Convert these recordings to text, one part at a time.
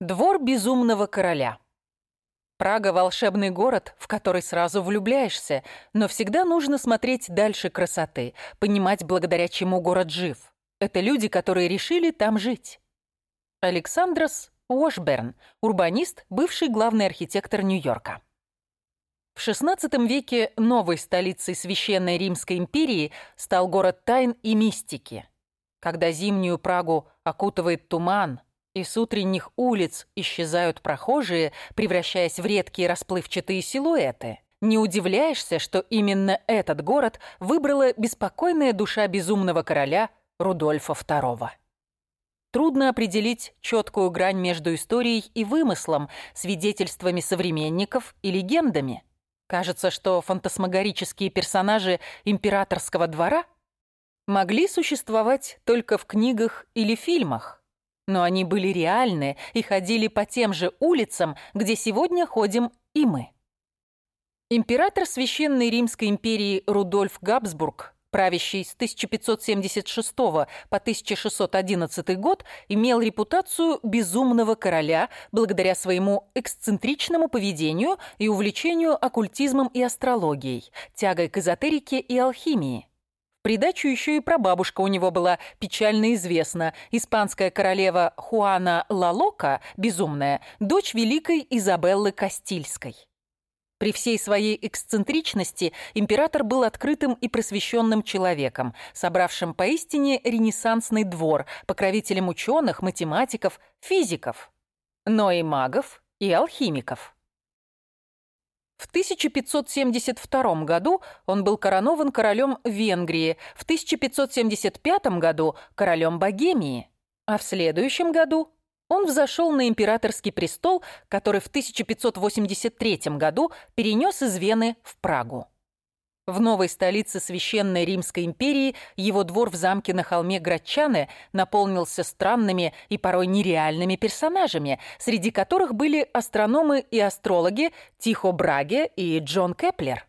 Двор безумного короля. Прага – волшебный город, в который сразу влюбляешься, но всегда нужно смотреть дальше красоты, понимать, благодаря чему город жив. Это люди, которые решили там жить. Александрос Уошберн, урбанист, бывший главный архитектор Нью-Йорка. В XVI веке новой столицей Священной Римской империи стал город тайн и мистики. Когда зимнюю Прагу окутывает туман – и с утренних улиц исчезают прохожие, превращаясь в редкие расплывчатые силуэты. Не удивляешься, что именно этот город выбрала беспокойная душа безумного короля Рудольфа II. Трудно определить четкую грань между историей и вымыслом, свидетельствами современников и легендами. Кажется, что фантасмагорические персонажи императорского двора могли существовать только в книгах или фильмах но они были реальны и ходили по тем же улицам, где сегодня ходим и мы. Император Священной Римской империи Рудольф Габсбург, правящий с 1576 по 1611 год, имел репутацию безумного короля благодаря своему эксцентричному поведению и увлечению оккультизмом и астрологией, тягой к эзотерике и алхимии. Придачу еще и прабабушка у него была печально известна. Испанская королева Хуана Лалока, безумная, дочь великой Изабеллы Кастильской. При всей своей эксцентричности император был открытым и просвещенным человеком, собравшим поистине ренессансный двор, покровителем ученых, математиков, физиков, но и магов и алхимиков. В 1572 году он был коронован королем Венгрии, в 1575 году королем Богемии, а в следующем году он взошел на императорский престол, который в 1583 году перенес из Вены в Прагу. В новой столице Священной Римской империи его двор в замке на холме Грачаны наполнился странными и порой нереальными персонажами, среди которых были астрономы и астрологи Тихо Браге и Джон Кеплер.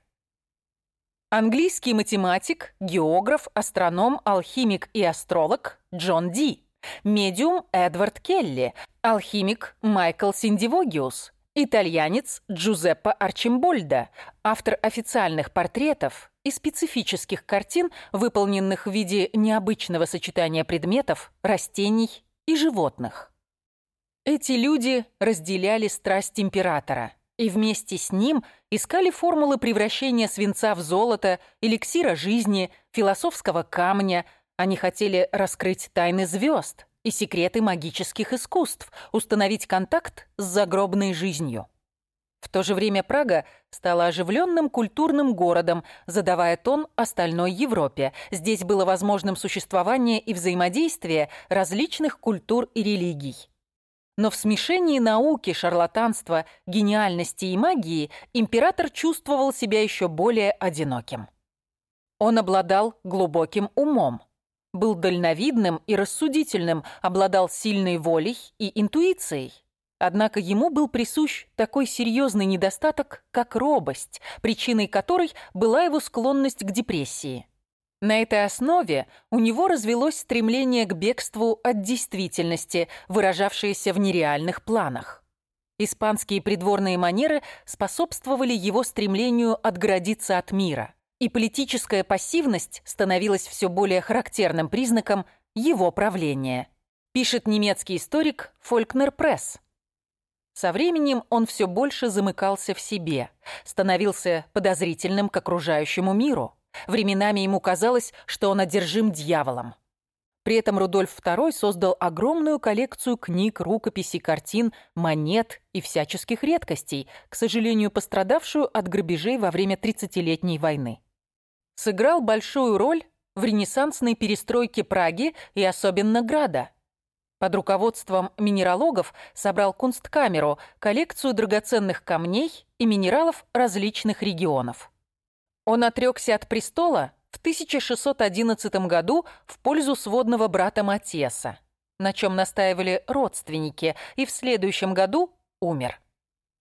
Английский математик, географ, астроном, алхимик и астролог Джон Ди. Медиум Эдвард Келли, алхимик Майкл Сендивогиус, Итальянец Джузеппе Арчимбольдо, автор официальных портретов и специфических картин, выполненных в виде необычного сочетания предметов, растений и животных. Эти люди разделяли страсть императора и вместе с ним искали формулы превращения свинца в золото, эликсира жизни, философского камня. Они хотели раскрыть тайны звезд – и секреты магических искусств, установить контакт с загробной жизнью. В то же время Прага стала оживленным культурным городом, задавая тон остальной Европе. Здесь было возможным существование и взаимодействие различных культур и религий. Но в смешении науки, шарлатанства, гениальности и магии император чувствовал себя еще более одиноким. Он обладал глубоким умом был дальновидным и рассудительным, обладал сильной волей и интуицией. Однако ему был присущ такой серьезный недостаток, как робость, причиной которой была его склонность к депрессии. На этой основе у него развелось стремление к бегству от действительности, выражавшееся в нереальных планах. Испанские придворные манеры способствовали его стремлению отгородиться от мира – и политическая пассивность становилась все более характерным признаком его правления, пишет немецкий историк Фолькнер Пресс. Со временем он все больше замыкался в себе, становился подозрительным к окружающему миру. Временами ему казалось, что он одержим дьяволом. При этом Рудольф II создал огромную коллекцию книг, рукописей, картин, монет и всяческих редкостей, к сожалению, пострадавшую от грабежей во время Тридцатилетней войны сыграл большую роль в ренессансной перестройке Праги и особенно Града. Под руководством минералогов собрал кунсткамеру, коллекцию драгоценных камней и минералов различных регионов. Он отрекся от престола в 1611 году в пользу сводного брата Матеса, на чем настаивали родственники, и в следующем году умер.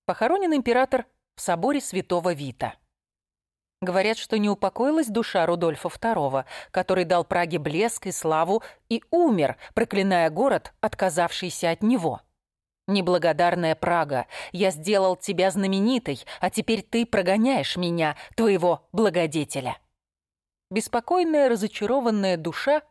Похоронен император в соборе святого Вита. Говорят, что не упокоилась душа Рудольфа II, который дал Праге блеск и славу и умер, проклиная город, отказавшийся от него. Неблагодарная Прага, я сделал тебя знаменитой, а теперь ты прогоняешь меня, твоего благодетеля. Беспокойная, разочарованная душа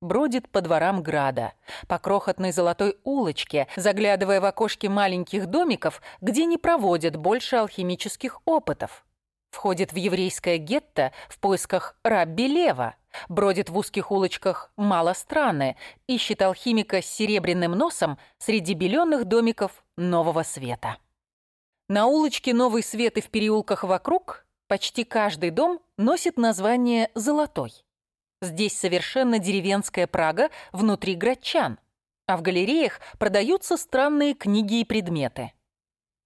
бродит по дворам града, по крохотной золотой улочке, заглядывая в окошки маленьких домиков, где не проводят больше алхимических опытов. Входит в еврейское гетто в поисках Рабби Лева, бродит в узких улочках мало страны, ищет алхимика с серебряным носом среди беленых домиков нового света. На улочке Новый Свет и в переулках вокруг почти каждый дом носит название «Золотой». Здесь совершенно деревенская Прага внутри грачан, а в галереях продаются странные книги и предметы.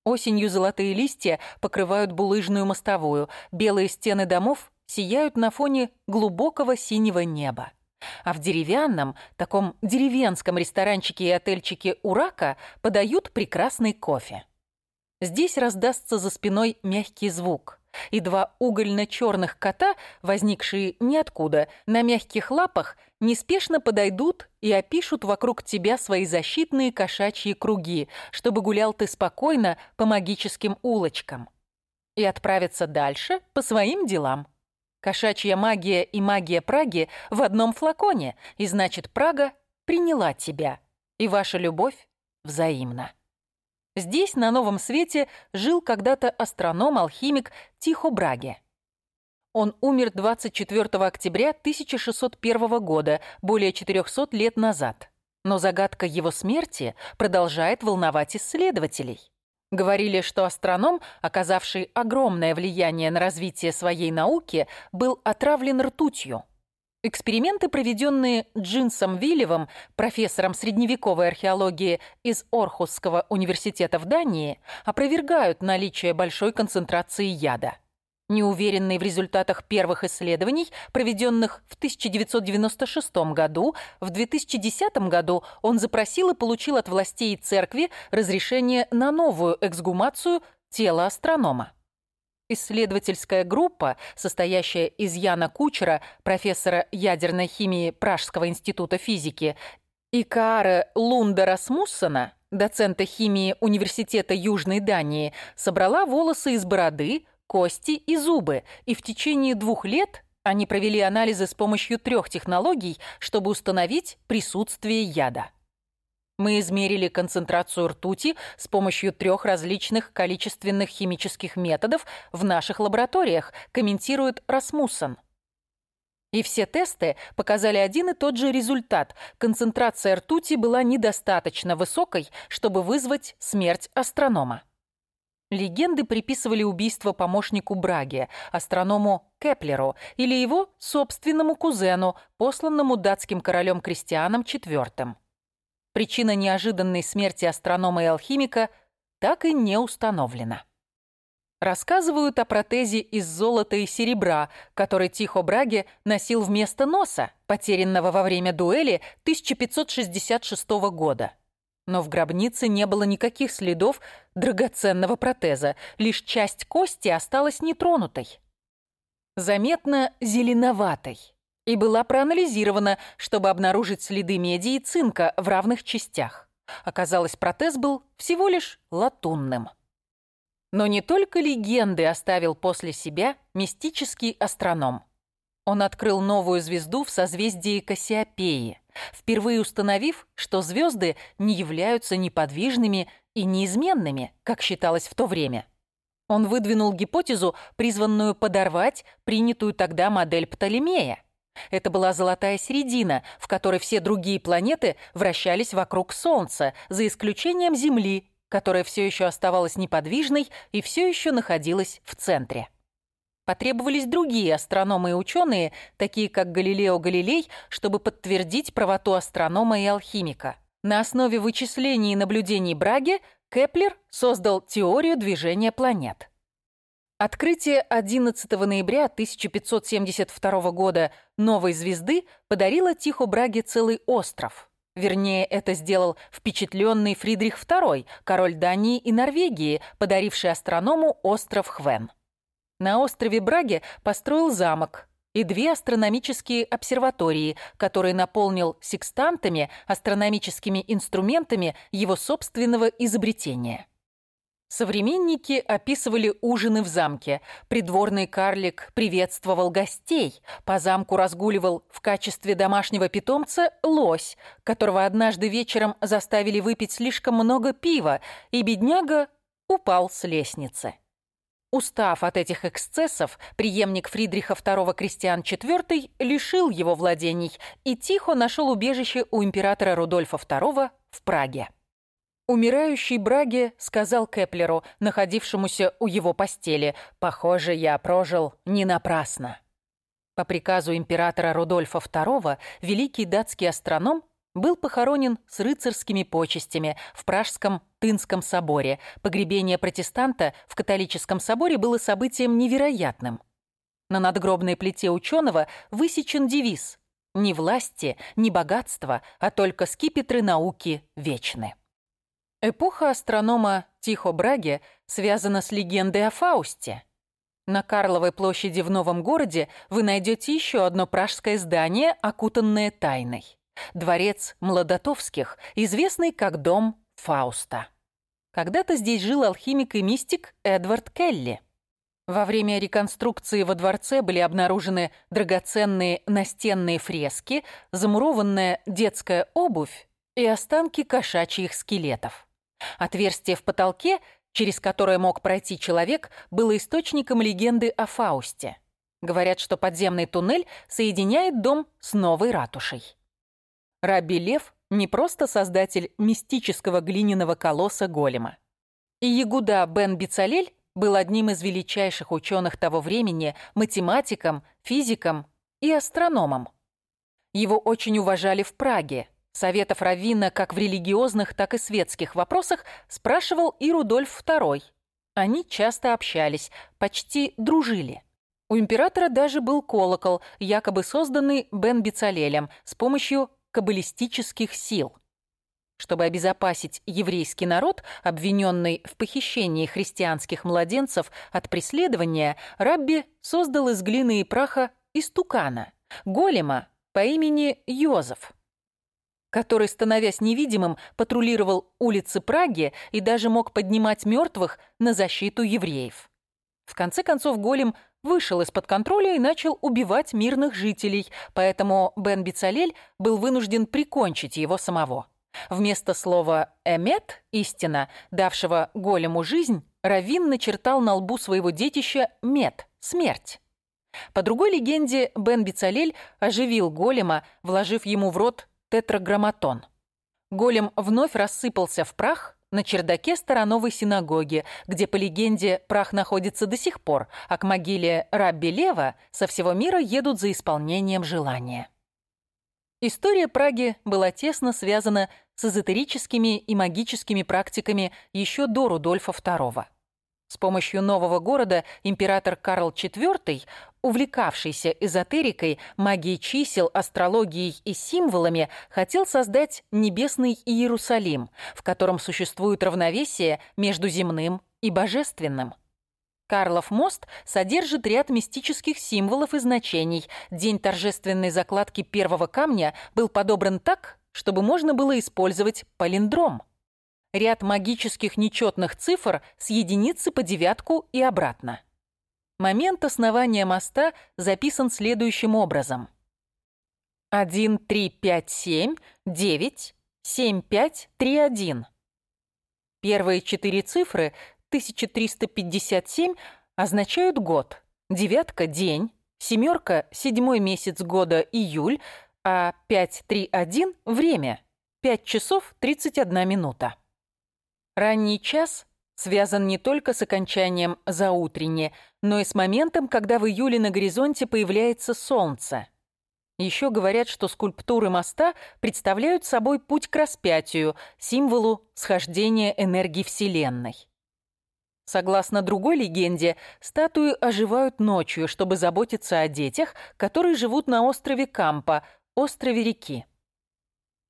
Осенью золотые листья покрывают булыжную мостовую, белые стены домов сияют на фоне глубокого синего неба. А в деревянном, таком деревенском ресторанчике и отельчике «Урака» подают прекрасный кофе. Здесь раздастся за спиной мягкий звук и два угольно-черных кота, возникшие ниоткуда, на мягких лапах, неспешно подойдут и опишут вокруг тебя свои защитные кошачьи круги, чтобы гулял ты спокойно по магическим улочкам. И отправиться дальше по своим делам. Кошачья магия и магия Праги в одном флаконе, и значит, Прага приняла тебя, и ваша любовь взаимна. Здесь, на Новом Свете, жил когда-то астроном-алхимик Тихо Браге. Он умер 24 октября 1601 года, более 400 лет назад. Но загадка его смерти продолжает волновать исследователей. Говорили, что астроном, оказавший огромное влияние на развитие своей науки, был отравлен ртутью. Эксперименты, проведенные Джинсом Виллевым, профессором средневековой археологии из Орхусского университета в Дании, опровергают наличие большой концентрации яда. Неуверенный в результатах первых исследований, проведенных в 1996 году, в 2010 году он запросил и получил от властей церкви разрешение на новую эксгумацию тела астронома. Исследовательская группа, состоящая из Яна Кучера, профессора ядерной химии Пражского института физики, и Кааре Лунда Расмуссена, доцента химии Университета Южной Дании, собрала волосы из бороды, кости и зубы, и в течение двух лет они провели анализы с помощью трех технологий, чтобы установить присутствие яда. Мы измерили концентрацию ртути с помощью трех различных количественных химических методов в наших лабораториях, комментирует Расмуссен. И все тесты показали один и тот же результат. Концентрация ртути была недостаточно высокой, чтобы вызвать смерть астронома. Легенды приписывали убийство помощнику Браге, астроному Кеплеру или его собственному кузену, посланному датским королем Кристианом IV. Причина неожиданной смерти астронома и алхимика так и не установлена. Рассказывают о протезе из золота и серебра, который Тихо Браге носил вместо носа, потерянного во время дуэли 1566 года. Но в гробнице не было никаких следов драгоценного протеза, лишь часть кости осталась нетронутой. Заметно зеленоватой и была проанализирована, чтобы обнаружить следы меди и цинка в равных частях. Оказалось, протез был всего лишь латунным. Но не только легенды оставил после себя мистический астроном. Он открыл новую звезду в созвездии Кассиопеи, впервые установив, что звезды не являются неподвижными и неизменными, как считалось в то время. Он выдвинул гипотезу, призванную подорвать принятую тогда модель Птолемея – это была золотая середина, в которой все другие планеты вращались вокруг Солнца, за исключением Земли, которая все еще оставалась неподвижной и все еще находилась в центре. Потребовались другие астрономы и ученые, такие как Галилео Галилей, чтобы подтвердить правоту астронома и алхимика. На основе вычислений и наблюдений Браге Кеплер создал теорию движения планет. Открытие 11 ноября 1572 года новой звезды подарило Тихо Браге целый остров. Вернее, это сделал впечатленный Фридрих II, король Дании и Норвегии, подаривший астроному остров Хвен. На острове Браге построил замок, и две астрономические обсерватории, которые наполнил секстантами, астрономическими инструментами его собственного изобретения. Современники описывали ужины в замке. Придворный карлик приветствовал гостей. По замку разгуливал в качестве домашнего питомца лось, которого однажды вечером заставили выпить слишком много пива, и бедняга упал с лестницы. Устав от этих эксцессов, преемник Фридриха II Кристиан IV лишил его владений и тихо нашел убежище у императора Рудольфа II в Праге. Умирающий Браге сказал Кеплеру, находившемуся у его постели, «Похоже, я прожил не напрасно». По приказу императора Рудольфа II великий датский астроном был похоронен с рыцарскими почестями в Пражском Тынском соборе. Погребение протестанта в католическом соборе было событием невероятным. На надгробной плите ученого высечен девиз «Ни власти, ни богатства, а только скипетры науки вечны». Эпоха астронома Тихо Браге связана с легендой о Фаусте. На Карловой площади в Новом городе вы найдете еще одно пражское здание, окутанное тайной. Дворец Младотовских, известный как дом Фауста. Когда-то здесь жил алхимик и мистик Эдвард Келли. Во время реконструкции во дворце были обнаружены драгоценные настенные фрески, замурованная детская обувь и останки кошачьих скелетов. Отверстие в потолке, через которое мог пройти человек, было источником легенды о Фаусте. Говорят, что подземный туннель соединяет дом с новой ратушей. Раби Лев не просто создатель мистического глиняного колосса голема. И Ягуда бен Бицалель был одним из величайших ученых того времени, математиком, физиком и астрономом. Его очень уважали в Праге, Советов Равина как в религиозных, так и светских вопросах спрашивал и Рудольф II. Они часто общались, почти дружили. У императора даже был колокол, якобы созданный Бен Бицалелем с помощью каббалистических сил. Чтобы обезопасить еврейский народ, обвиненный в похищении христианских младенцев от преследования, Рабби создал из глины и праха истукана, голема по имени Йозеф который, становясь невидимым, патрулировал улицы Праги и даже мог поднимать мертвых на защиту евреев. В конце концов, голем вышел из-под контроля и начал убивать мирных жителей, поэтому Бен Бицалель был вынужден прикончить его самого. Вместо слова «эмет» — «истина», давшего голему жизнь, Равин начертал на лбу своего детища «мет» — «смерть». По другой легенде, Бен Бицалель оживил голема, вложив ему в рот тетраграмматон. Голем вновь рассыпался в прах на чердаке Старановой синагоги, где, по легенде, прах находится до сих пор, а к могиле Рабби Лева со всего мира едут за исполнением желания. История Праги была тесно связана с эзотерическими и магическими практиками еще до Рудольфа II. С помощью нового города император Карл IV, увлекавшийся эзотерикой, магией чисел, астрологией и символами, хотел создать небесный Иерусалим, в котором существует равновесие между земным и божественным. Карлов мост содержит ряд мистических символов и значений. День торжественной закладки первого камня был подобран так, чтобы можно было использовать палиндром – ряд магических нечетных цифр с единицы по девятку и обратно. Момент основания моста записан следующим образом. 1, 3, 5, 7, 9, 7, 5, 3, 1. Первые четыре цифры 1357 означают год, девятка – день, семерка – седьмой месяц года июль, а 531 – время – 5 часов 31 минута. Ранний час связан не только с окончанием заутренне, но и с моментом, когда в июле на горизонте появляется солнце. Еще говорят, что скульптуры моста представляют собой путь к распятию, символу схождения энергии Вселенной. Согласно другой легенде, статуи оживают ночью, чтобы заботиться о детях, которые живут на острове Кампа, острове реки.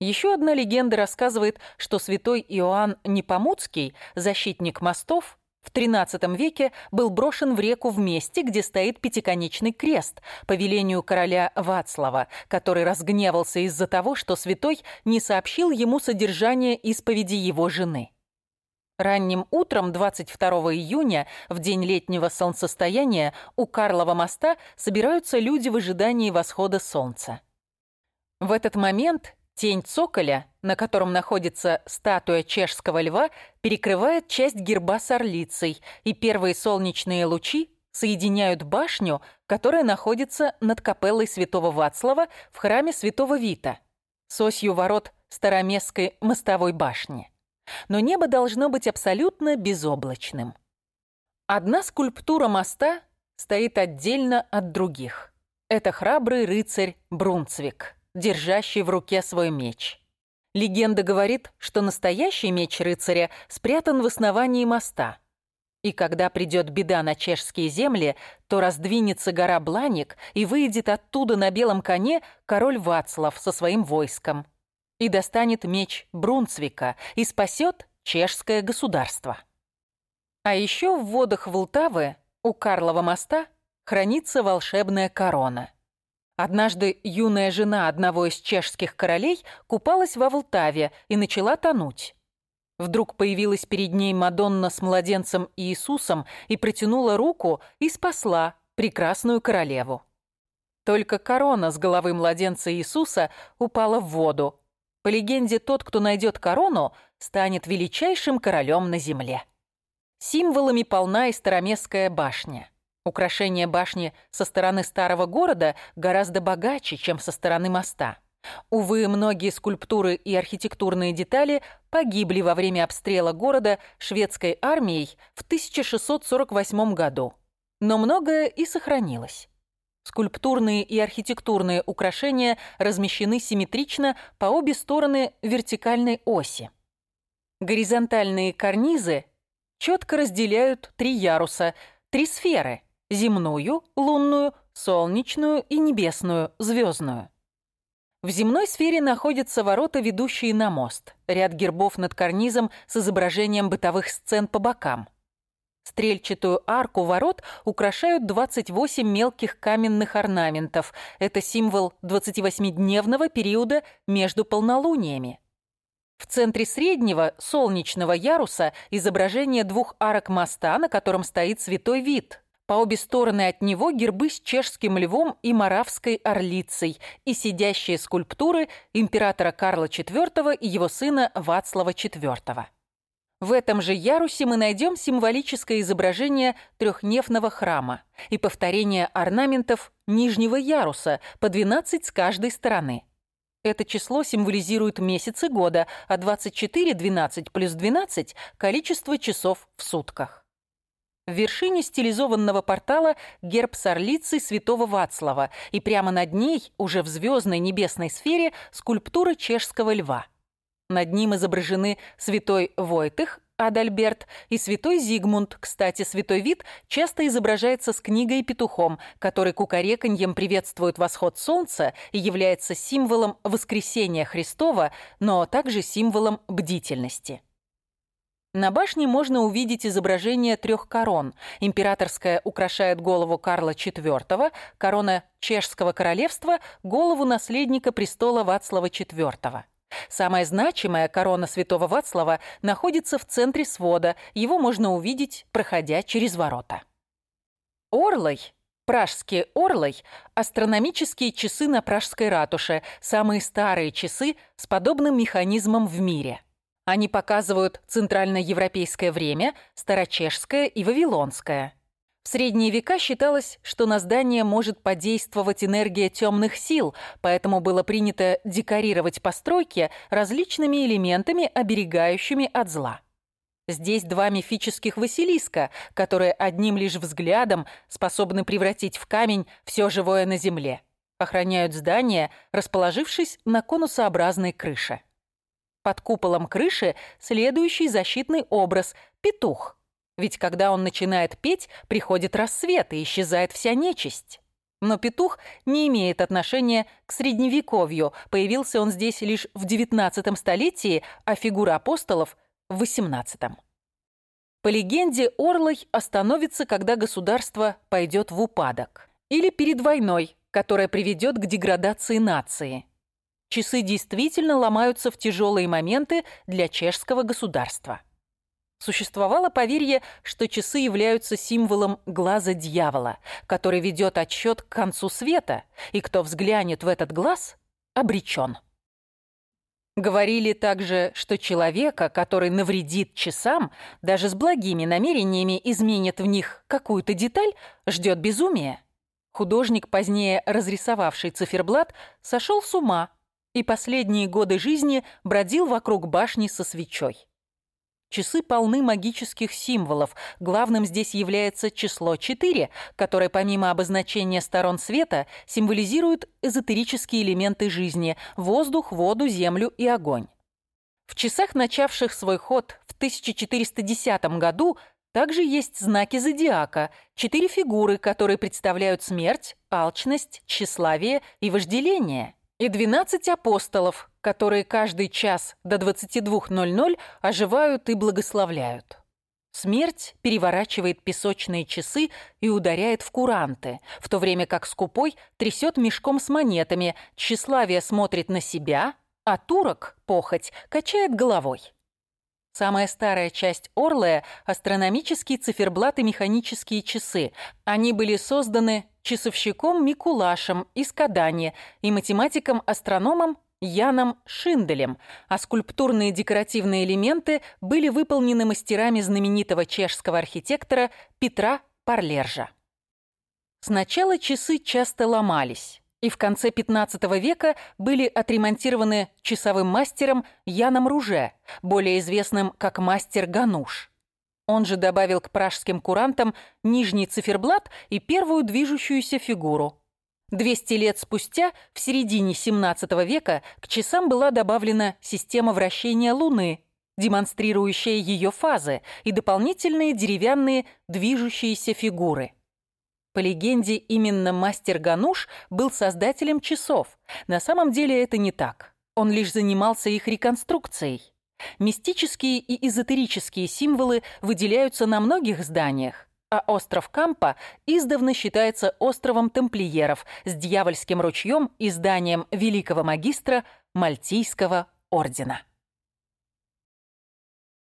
Еще одна легенда рассказывает, что святой Иоанн Непомуцкий, защитник мостов, В XIII веке был брошен в реку в месте, где стоит пятиконечный крест, по велению короля Вацлава, который разгневался из-за того, что святой не сообщил ему содержание исповеди его жены. Ранним утром 22 июня, в день летнего солнцестояния, у Карлова моста собираются люди в ожидании восхода солнца. В этот момент Тень цоколя, на котором находится статуя чешского льва, перекрывает часть герба с орлицей, и первые солнечные лучи соединяют башню, которая находится над капеллой святого Вацлава в храме святого Вита, с осью ворот Староместской мостовой башни. Но небо должно быть абсолютно безоблачным. Одна скульптура моста стоит отдельно от других. Это храбрый рыцарь Брунцвик держащий в руке свой меч. Легенда говорит, что настоящий меч рыцаря спрятан в основании моста. И когда придет беда на чешские земли, то раздвинется гора Бланик и выйдет оттуда на белом коне король Вацлав со своим войском. И достанет меч Брунцвика и спасет чешское государство. А еще в водах Волтавы у Карлова моста хранится волшебная корона – Однажды юная жена одного из чешских королей купалась во Волтаве и начала тонуть. Вдруг появилась перед ней Мадонна с младенцем Иисусом и протянула руку и спасла прекрасную королеву. Только корона с головы младенца Иисуса упала в воду. По легенде, тот, кто найдет корону, станет величайшим королем на земле. Символами полна и Староместская башня. Украшение башни со стороны старого города гораздо богаче, чем со стороны моста. Увы, многие скульптуры и архитектурные детали погибли во время обстрела города шведской армией в 1648 году. Но многое и сохранилось. Скульптурные и архитектурные украшения размещены симметрично по обе стороны вертикальной оси. Горизонтальные карнизы четко разделяют три яруса, три сферы – земную, лунную, солнечную и небесную, звездную. В земной сфере находятся ворота, ведущие на мост, ряд гербов над карнизом с изображением бытовых сцен по бокам. Стрельчатую арку ворот украшают 28 мелких каменных орнаментов. Это символ 28-дневного периода между полнолуниями. В центре среднего солнечного яруса изображение двух арок моста, на котором стоит святой вид, по обе стороны от него гербы с чешским львом и моравской орлицей и сидящие скульптуры императора Карла IV и его сына Вацлава IV. В этом же ярусе мы найдем символическое изображение трехнефного храма и повторение орнаментов нижнего яруса по 12 с каждой стороны. Это число символизирует месяцы года, а 24, 12 плюс 12 – количество часов в сутках. В вершине стилизованного портала герб с орлицей святого Вацлава, и прямо над ней, уже в звездной небесной сфере, скульптура чешского льва. Над ним изображены святой Войтых, Адальберт и святой Зигмунд. Кстати, святой вид часто изображается с книгой петухом, который кукареканьем приветствует восход солнца и является символом воскресения Христова, но также символом бдительности. На башне можно увидеть изображение трех корон. Императорская украшает голову Карла IV, корона Чешского королевства – голову наследника престола Вацлава IV. Самая значимая корона святого Вацлава находится в центре свода, его можно увидеть, проходя через ворота. Орлой Пражские орлой – астрономические часы на Пражской ратуше, самые старые часы с подобным механизмом в мире – они показывают центральноевропейское время, старочешское и вавилонское. В средние века считалось, что на здание может подействовать энергия темных сил, поэтому было принято декорировать постройки различными элементами, оберегающими от зла. Здесь два мифических Василиска, которые одним лишь взглядом способны превратить в камень все живое на земле. Охраняют здание, расположившись на конусообразной крыше. Под куполом крыши следующий защитный образ – петух. Ведь когда он начинает петь, приходит рассвет и исчезает вся нечисть. Но петух не имеет отношения к средневековью. Появился он здесь лишь в XIX столетии, а фигура апостолов – в XVIII. По легенде, Орлой остановится, когда государство пойдет в упадок. Или перед войной, которая приведет к деградации нации. Часы действительно ломаются в тяжелые моменты для чешского государства. Существовало поверье, что часы являются символом глаза дьявола, который ведет отсчет к концу света, и кто взглянет в этот глаз, обречен. Говорили также, что человека, который навредит часам, даже с благими намерениями изменит в них какую-то деталь, ждет безумие. Художник, позднее разрисовавший циферблат, сошел с ума и последние годы жизни бродил вокруг башни со свечой. Часы полны магических символов. Главным здесь является число 4, которое помимо обозначения сторон света символизирует эзотерические элементы жизни – воздух, воду, землю и огонь. В часах, начавших свой ход в 1410 году, также есть знаки зодиака, четыре фигуры, которые представляют смерть, алчность, тщеславие и вожделение – и 12 апостолов, которые каждый час до 22.00 оживают и благословляют. Смерть переворачивает песочные часы и ударяет в куранты, в то время как скупой трясет мешком с монетами, тщеславие смотрит на себя, а турок, похоть, качает головой. Самая старая часть Орлая – астрономические циферблаты механические часы. Они были созданы часовщиком Микулашем из Кадани и математиком-астрономом Яном Шинделем, а скульптурные декоративные элементы были выполнены мастерами знаменитого чешского архитектора Петра Парлержа. Сначала часы часто ломались и в конце 15 века были отремонтированы часовым мастером Яном Руже, более известным как мастер Гануш. Он же добавил к пражским курантам нижний циферблат и первую движущуюся фигуру. 200 лет спустя, в середине 17 века, к часам была добавлена система вращения Луны, демонстрирующая ее фазы, и дополнительные деревянные движущиеся фигуры – по легенде, именно мастер Гануш был создателем часов. На самом деле это не так. Он лишь занимался их реконструкцией. Мистические и эзотерические символы выделяются на многих зданиях, а остров Кампа издавна считается островом тамплиеров с дьявольским ручьем и зданием великого магистра Мальтийского ордена.